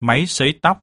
máy sấy tóc.